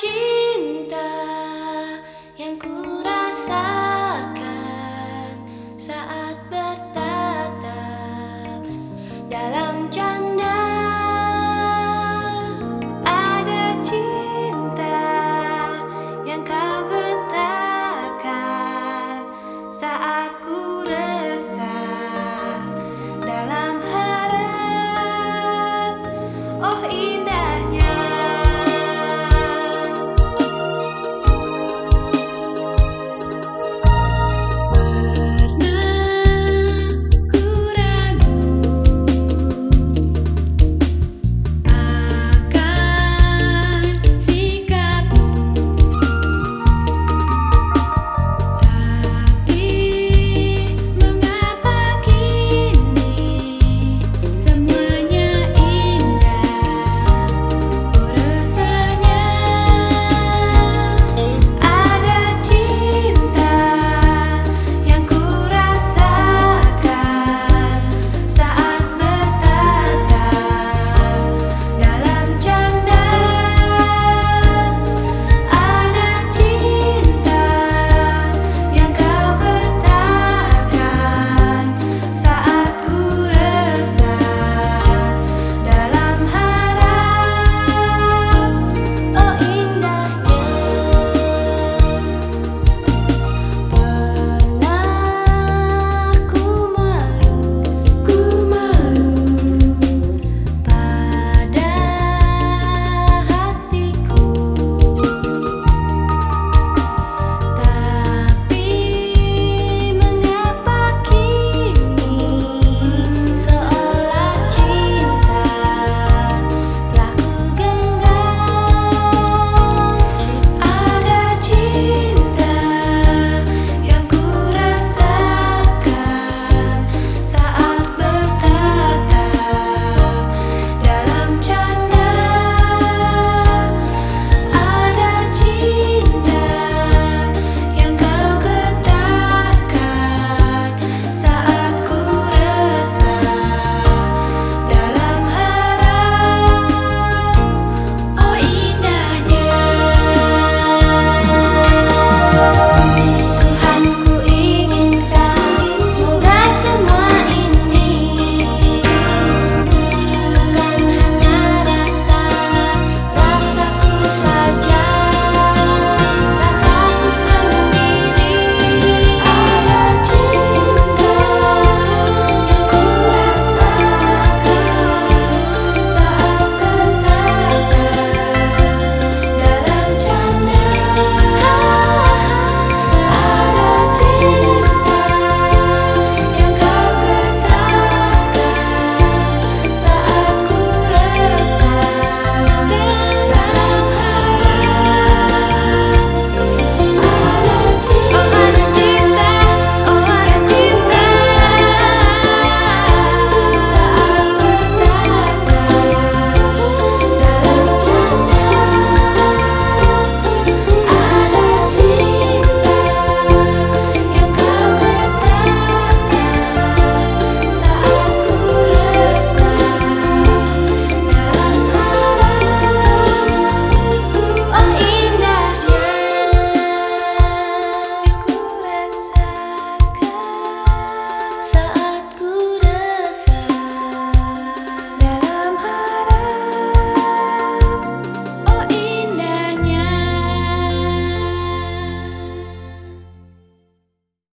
cheese.